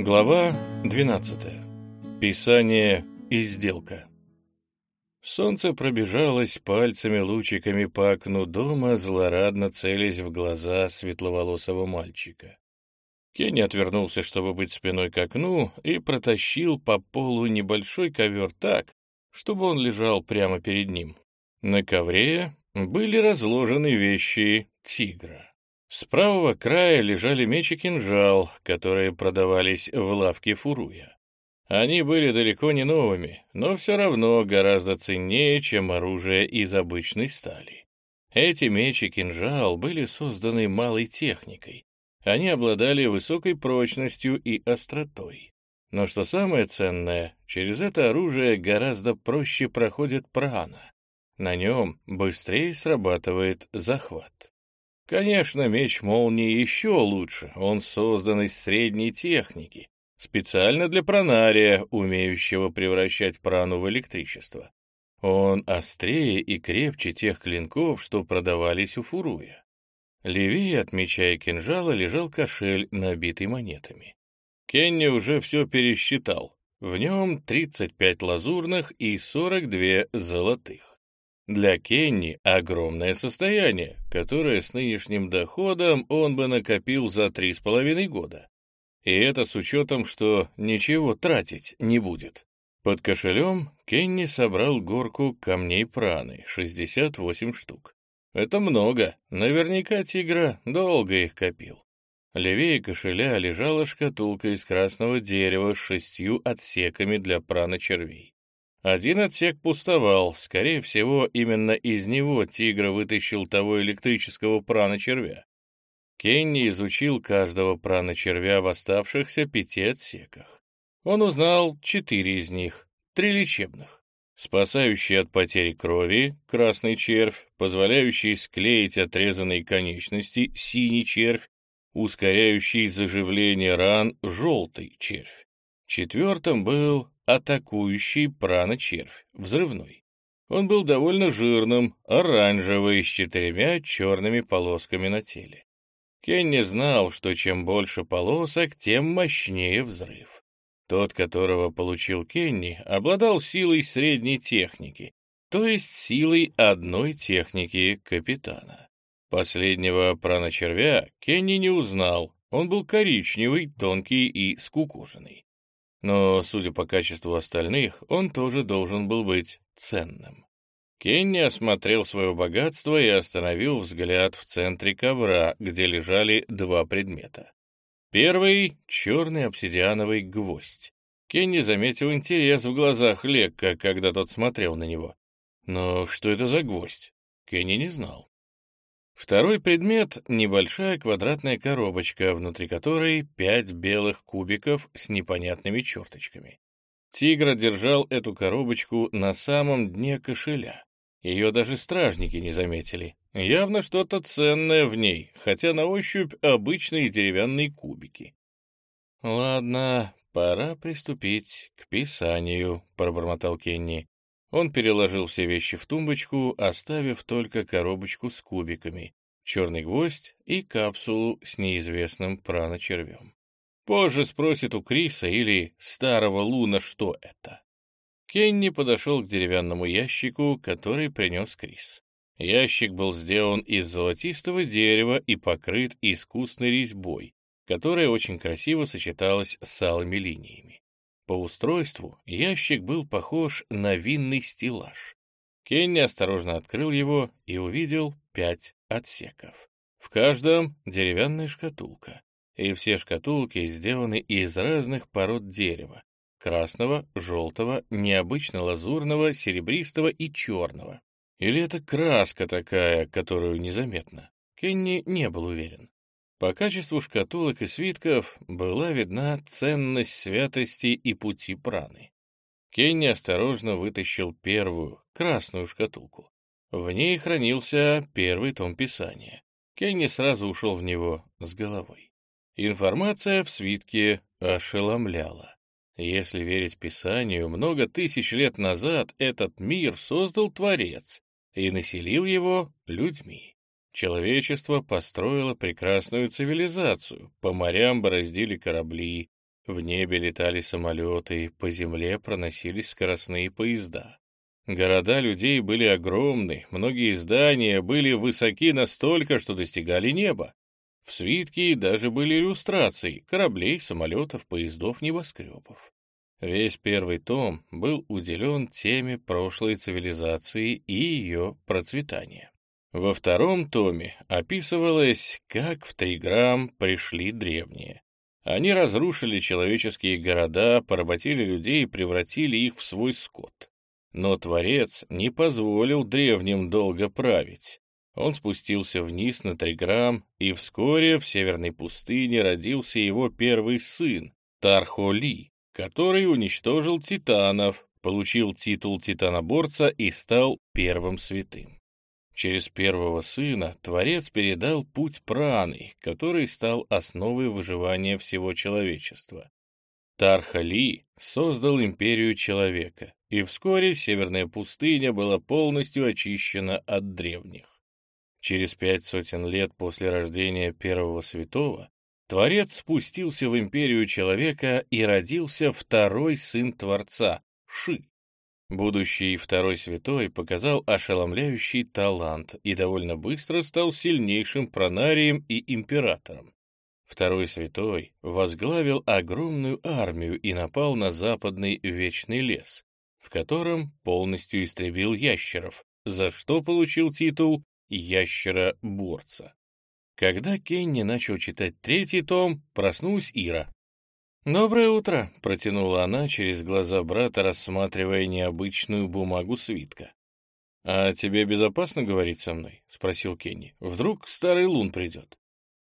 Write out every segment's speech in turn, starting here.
Глава 12. Писание и сделка. Солнце пробежалось пальцами-лучиками по окну дома, злорадно целясь в глаза светловолосого мальчика. Кенни отвернулся, чтобы быть спиной к окну, и протащил по полу небольшой ковер так, чтобы он лежал прямо перед ним. На ковре были разложены вещи тигра. С правого края лежали меч и кинжал, которые продавались в лавке Фуруя. Они были далеко не новыми, но все равно гораздо ценнее, чем оружие из обычной стали. Эти меч и кинжал были созданы малой техникой. Они обладали высокой прочностью и остротой. Но что самое ценное, через это оружие гораздо проще проходит прана. На нем быстрее срабатывает захват. Конечно, меч молнии еще лучше, он создан из средней техники, специально для пронария, умеющего превращать прану в электричество. Он острее и крепче тех клинков, что продавались у Фуруя. Левее от меча и кинжала лежал кошель, набитый монетами. Кенни уже все пересчитал. В нем 35 лазурных и 42 золотых. Для Кенни огромное состояние, которое с нынешним доходом он бы накопил за три с половиной года. И это с учетом, что ничего тратить не будет. Под кошелем Кенни собрал горку камней праны, 68 штук. Это много, наверняка тигра долго их копил. Левее кошеля лежала шкатулка из красного дерева с шестью отсеками для прана червей. Один отсек пустовал, скорее всего, именно из него Тигра вытащил того электрического прана-червя. Кенни изучил каждого прана-червя в оставшихся пяти отсеках. Он узнал четыре из них, три лечебных. Спасающий от потери крови, красный червь, позволяющий склеить отрезанные конечности, синий червь, ускоряющий заживление ран, желтый червь. Четвертым был атакующий прана-червь, взрывной. Он был довольно жирным, оранжевый, с четырьмя черными полосками на теле. Кенни знал, что чем больше полосок, тем мощнее взрыв. Тот, которого получил Кенни, обладал силой средней техники, то есть силой одной техники капитана. Последнего прана-червя Кенни не узнал, он был коричневый, тонкий и скукоженный. Но, судя по качеству остальных, он тоже должен был быть ценным. Кенни осмотрел свое богатство и остановил взгляд в центре ковра, где лежали два предмета. Первый — черный обсидиановый гвоздь. Кенни заметил интерес в глазах Лекка, когда тот смотрел на него. Но что это за гвоздь? Кенни не знал. Второй предмет — небольшая квадратная коробочка, внутри которой пять белых кубиков с непонятными черточками. Тигр держал эту коробочку на самом дне кошеля. Ее даже стражники не заметили. Явно что-то ценное в ней, хотя на ощупь обычные деревянные кубики. «Ладно, пора приступить к писанию», — пробормотал Кенни. Он переложил все вещи в тумбочку, оставив только коробочку с кубиками, черный гвоздь и капсулу с неизвестным праночервем. Позже спросит у Криса или старого Луна, что это. Кенни подошел к деревянному ящику, который принес Крис. Ящик был сделан из золотистого дерева и покрыт искусной резьбой, которая очень красиво сочеталась с алыми линиями. По устройству ящик был похож на винный стеллаж. Кенни осторожно открыл его и увидел пять отсеков. В каждом деревянная шкатулка, и все шкатулки сделаны из разных пород дерева — красного, желтого, необычно лазурного, серебристого и черного. Или это краска такая, которую незаметно? Кенни не был уверен. По качеству шкатулок и свитков была видна ценность святости и пути праны. Кенни осторожно вытащил первую, красную шкатулку. В ней хранился первый том Писания. Кенни сразу ушел в него с головой. Информация в свитке ошеломляла. Если верить Писанию, много тысяч лет назад этот мир создал Творец и населил его людьми. Человечество построило прекрасную цивилизацию, по морям бороздили корабли, В небе летали самолеты, по земле проносились скоростные поезда. Города людей были огромны, многие здания были высоки настолько, что достигали неба. В свитке даже были иллюстрации кораблей, самолетов, поездов, небоскребов. Весь первый том был уделен теме прошлой цивилизации и ее процветания. Во втором томе описывалось, как в Триграмм пришли древние. Они разрушили человеческие города, поработили людей и превратили их в свой скот. Но Творец не позволил древним долго править. Он спустился вниз на Триграмм, и вскоре в северной пустыне родился его первый сын, Тархоли, который уничтожил титанов, получил титул титаноборца и стал первым святым. Через первого сына Творец передал путь праны, который стал основой выживания всего человечества. Тархали создал империю человека, и вскоре Северная пустыня была полностью очищена от древних. Через пять сотен лет после рождения первого святого Творец спустился в империю человека и родился второй сын Творца — Ши. Будущий второй святой показал ошеломляющий талант и довольно быстро стал сильнейшим пронарием и императором. Второй святой возглавил огромную армию и напал на западный вечный лес, в котором полностью истребил ящеров, за что получил титул ящера-борца. Когда Кенни начал читать третий том, проснулась Ира. «Доброе утро», — протянула она через глаза брата, рассматривая необычную бумагу свитка. «А тебе безопасно говорить со мной?» — спросил Кенни. «Вдруг старый лун придет?»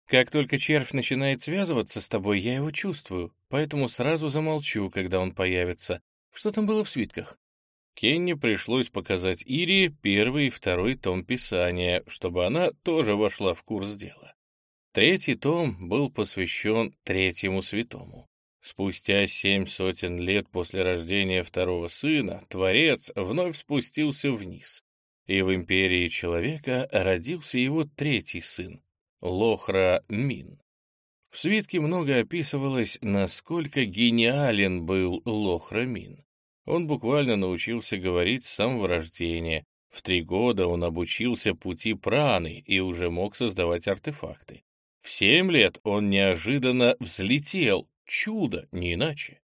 «Как только червь начинает связываться с тобой, я его чувствую, поэтому сразу замолчу, когда он появится. Что там было в свитках?» Кенни пришлось показать Ире первый и второй том Писания, чтобы она тоже вошла в курс дела. Третий том был посвящен Третьему Святому. Спустя семь сотен лет после рождения второго сына Творец вновь спустился вниз, и в империи человека родился его третий сын, Лохра Мин. В свитке много описывалось, насколько гениален был Лохра Мин. Он буквально научился говорить с самого рождения. В три года он обучился пути праны и уже мог создавать артефакты. В семь лет он неожиданно взлетел, чудо, не иначе.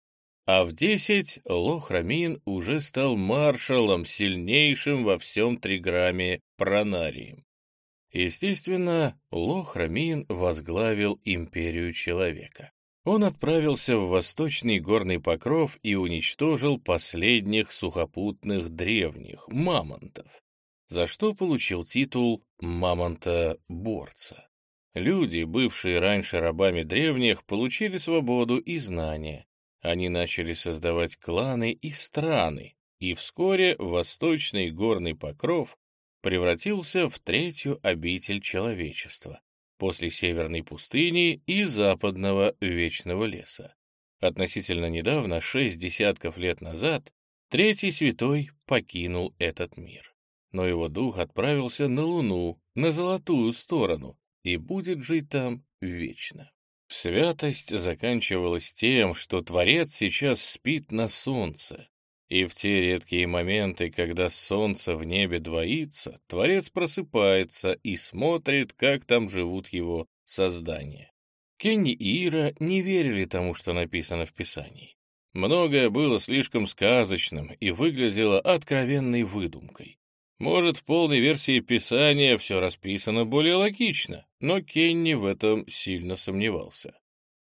А в десять Лохрамин уже стал маршалом, сильнейшим во всем Триграме пранарием. Естественно, Лохрамин возглавил империю человека он отправился в восточный горный покров и уничтожил последних сухопутных древних мамонтов, за что получил титул мамонта-борца. Люди, бывшие раньше рабами древних, получили свободу и знания. Они начали создавать кланы и страны, и вскоре восточный горный покров превратился в третью обитель человечества, после Северной пустыни и Западного Вечного леса. Относительно недавно, шесть десятков лет назад, Третий Святой покинул этот мир. Но его дух отправился на Луну, на золотую сторону, и будет жить там вечно. Святость заканчивалась тем, что Творец сейчас спит на солнце, и в те редкие моменты, когда солнце в небе двоится, Творец просыпается и смотрит, как там живут его создания. Кенни и Ира не верили тому, что написано в Писании. Многое было слишком сказочным и выглядело откровенной выдумкой. Может, в полной версии Писания все расписано более логично, но Кенни в этом сильно сомневался.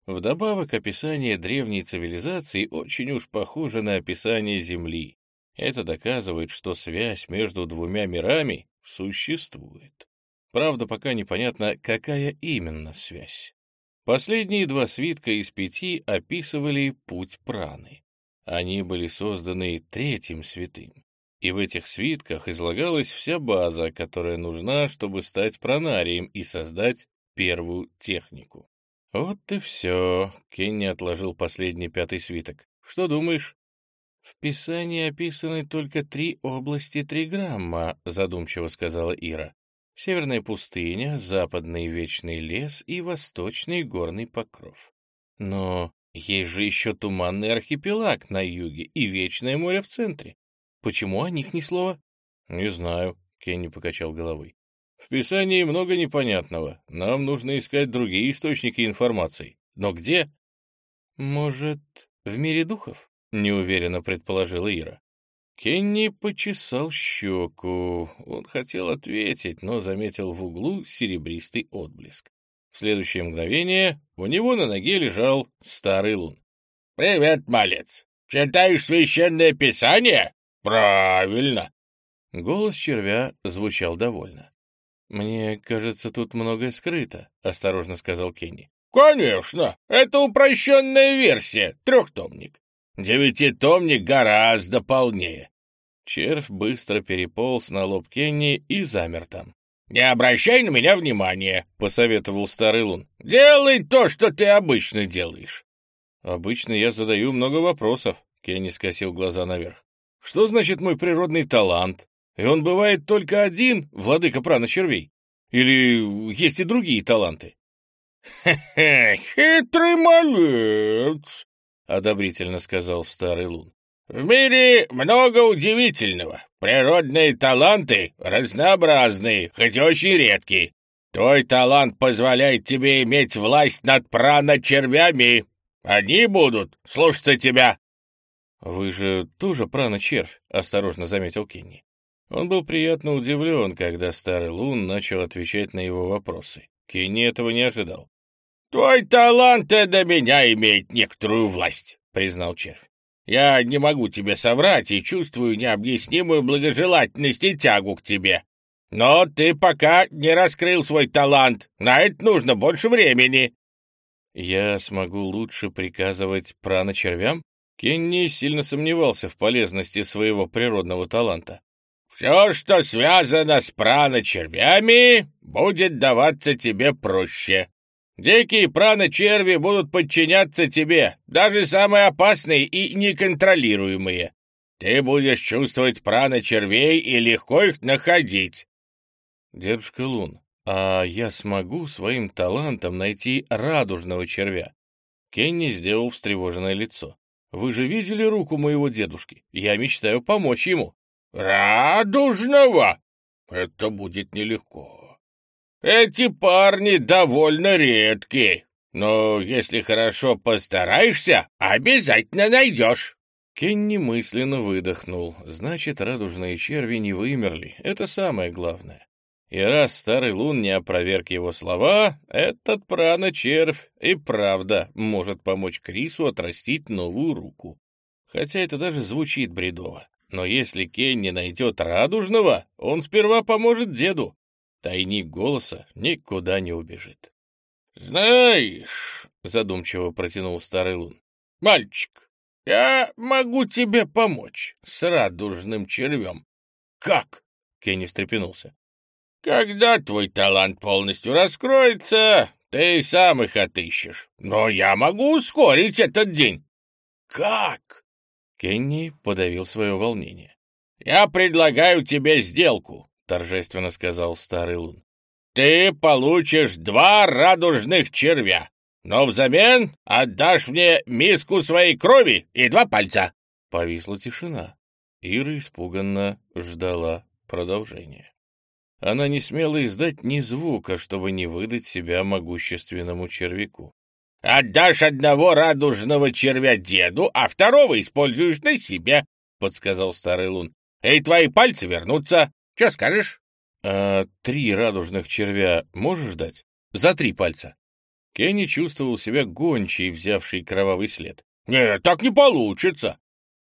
Вдобавок, описание древней цивилизации очень уж похоже на описание Земли. Это доказывает, что связь между двумя мирами существует. Правда, пока непонятно, какая именно связь. Последние два свитка из пяти описывали путь праны. Они были созданы третьим святым. И в этих свитках излагалась вся база, которая нужна, чтобы стать пранарием и создать первую технику. «Вот и все», — Кенни отложил последний пятый свиток. «Что думаешь?» «В Писании описаны только три области триграмма», — задумчиво сказала Ира. «Северная пустыня, западный вечный лес и восточный горный покров. Но Есть же еще туманный архипелаг на юге и вечное море в центре. Почему о них ни слова? Не знаю, Кенни покачал головой. В Писании много непонятного. Нам нужно искать другие источники информации. Но где? Может, в мире духов? Неуверенно предположила Ира. Кенни почесал щеку. Он хотел ответить, но заметил в углу серебристый отблеск. В следующее мгновение у него на ноге лежал старый лун. «Привет, малец! Читаешь священное писание? Правильно!» Голос червя звучал довольно. «Мне кажется, тут многое скрыто», — осторожно сказал Кенни. «Конечно! Это упрощенная версия, трехтомник. Девятитомник гораздо полнее». Червь быстро переполз на лоб Кенни и замер там. «Не обращай на меня внимания», — посоветовал старый лун. «Делай то, что ты обычно делаешь». «Обычно я задаю много вопросов», — Кенни скосил глаза наверх. «Что значит мой природный талант? И он бывает только один, владыка прана червей? Или есть и другие таланты?» «Хе-хе, хитрый малец», — одобрительно сказал старый лун. В мире много удивительного. Природные таланты разнообразные, хоть очень редкие. Твой талант позволяет тебе иметь власть над прано-червями. Они будут слушаться тебя. — Вы же тоже прано-червь, — осторожно заметил Кенни. Он был приятно удивлен, когда старый Лун начал отвечать на его вопросы. Кенни этого не ожидал. — Твой талант до меня имеет некоторую власть, — признал червь. Я не могу тебе соврать и чувствую необъяснимую благожелательность и тягу к тебе. Но ты пока не раскрыл свой талант, на это нужно больше времени». «Я смогу лучше приказывать прано-червям?» Кенни сильно сомневался в полезности своего природного таланта. «Все, что связано с прано-червями, будет даваться тебе проще. Дикие праны-черви будут подчиняться тебе, даже самые опасные и неконтролируемые. Ты будешь чувствовать праны-червей и легко их находить. Дедушка Лун, а я смогу своим талантом найти радужного червя? Кенни сделал встревоженное лицо. Вы же видели руку моего дедушки? Я мечтаю помочь ему. Радужного? Это будет нелегко. Эти парни довольно редкие, но если хорошо постараешься, обязательно найдешь». Кенни мысленно выдохнул. Значит, радужные черви не вымерли. Это самое главное. И раз старый лун не опроверг его слова, этот прано-червь и правда может помочь Крису отрастить новую руку. Хотя это даже звучит бредово. Но если Кенни найдет радужного, он сперва поможет деду, Тайник голоса никуда не убежит. — Знаешь, — задумчиво протянул старый лун, — мальчик, я могу тебе помочь с радужным червем. — Как? — Кенни встрепенулся. — Когда твой талант полностью раскроется, ты сам их отыщешь. Но я могу ускорить этот день. — Как? Кенни подавил свое волнение. — Я предлагаю тебе сделку торжественно сказал старый лун. «Ты получишь два радужных червя, но взамен отдашь мне миску своей крови и два пальца». Повисла тишина. Ира испуганно ждала продолжения. Она не смела издать ни звука, чтобы не выдать себя могущественному червяку. «Отдашь одного радужного червя деду, а второго используешь на себе», — подсказал старый лун. «И твои пальцы вернутся. Что скажешь? А три радужных червя можешь дать? За три пальца. Кенни чувствовал себя гончей, взявший кровавый след. Нет, так не получится.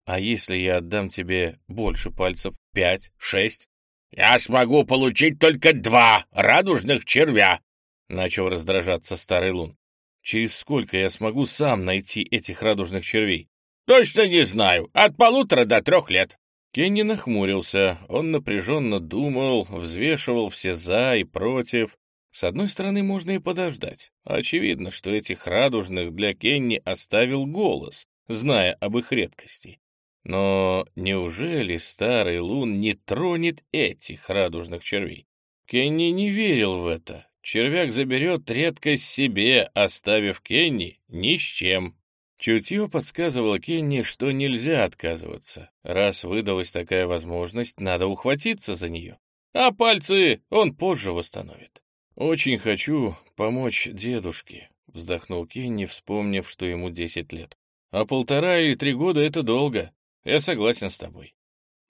А если я отдам тебе больше пальцев? Пять? Шесть? Я смогу получить только два радужных червя. Начал раздражаться старый лун. Через сколько я смогу сам найти этих радужных червей? Точно не знаю. От полутора до трех лет. Кенни нахмурился, он напряженно думал, взвешивал все «за» и «против». С одной стороны, можно и подождать. Очевидно, что этих радужных для Кенни оставил голос, зная об их редкости. Но неужели старый лун не тронет этих радужных червей? Кенни не верил в это. Червяк заберет редкость себе, оставив Кенни ни с чем. Чутье подсказывало Кенни, что нельзя отказываться. Раз выдалась такая возможность, надо ухватиться за нее. А пальцы он позже восстановит. «Очень хочу помочь дедушке», — вздохнул Кенни, вспомнив, что ему десять лет. «А полтора или три года — это долго. Я согласен с тобой».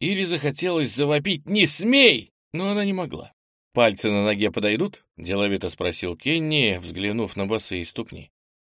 Или захотелось завопить «Не смей!», но она не могла. «Пальцы на ноге подойдут?» — деловито спросил Кенни, взглянув на босые ступни.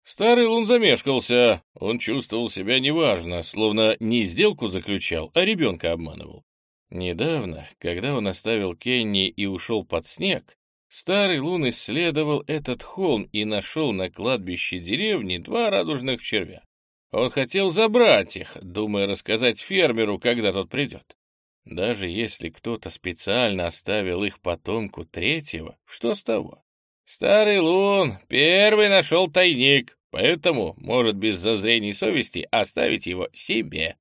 Старый лун замешкался. Он чувствовал себя неважно, словно не сделку заключал, а ребенка обманывал. Недавно, когда он оставил Кенни и ушел под снег, старый лун исследовал этот холм и нашел на кладбище деревни два радужных червя. Он хотел забрать их, думая рассказать фермеру, когда тот придет. Даже если кто-то специально оставил их потомку третьего, что с того? Старый лун первый нашел тайник, поэтому может без зазрений совести оставить его себе.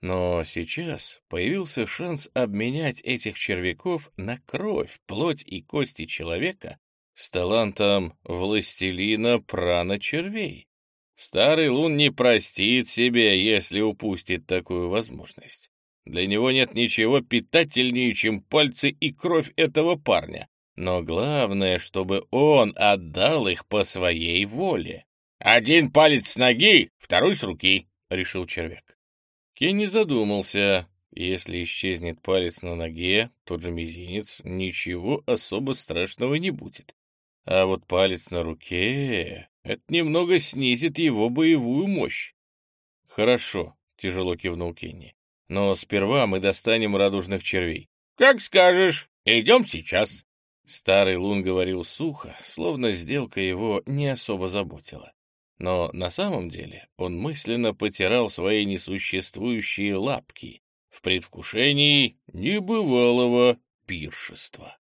Но сейчас появился шанс обменять этих червяков на кровь, плоть и кости человека с талантом властелина прана червей. Старый лун не простит себе, если упустит такую возможность. Для него нет ничего питательнее, чем пальцы и кровь этого парня, но главное, чтобы он отдал их по своей воле. «Один палец с ноги, второй с руки», — решил червяк. Кенни задумался. Если исчезнет палец на ноге, тот же мизинец, ничего особо страшного не будет. А вот палец на руке — это немного снизит его боевую мощь. «Хорошо», — тяжело кивнул Кенни. «Но сперва мы достанем радужных червей». «Как скажешь. Идем сейчас». Старый лун говорил сухо, словно сделка его не особо заботила. Но на самом деле он мысленно потирал свои несуществующие лапки в предвкушении небывалого пиршества.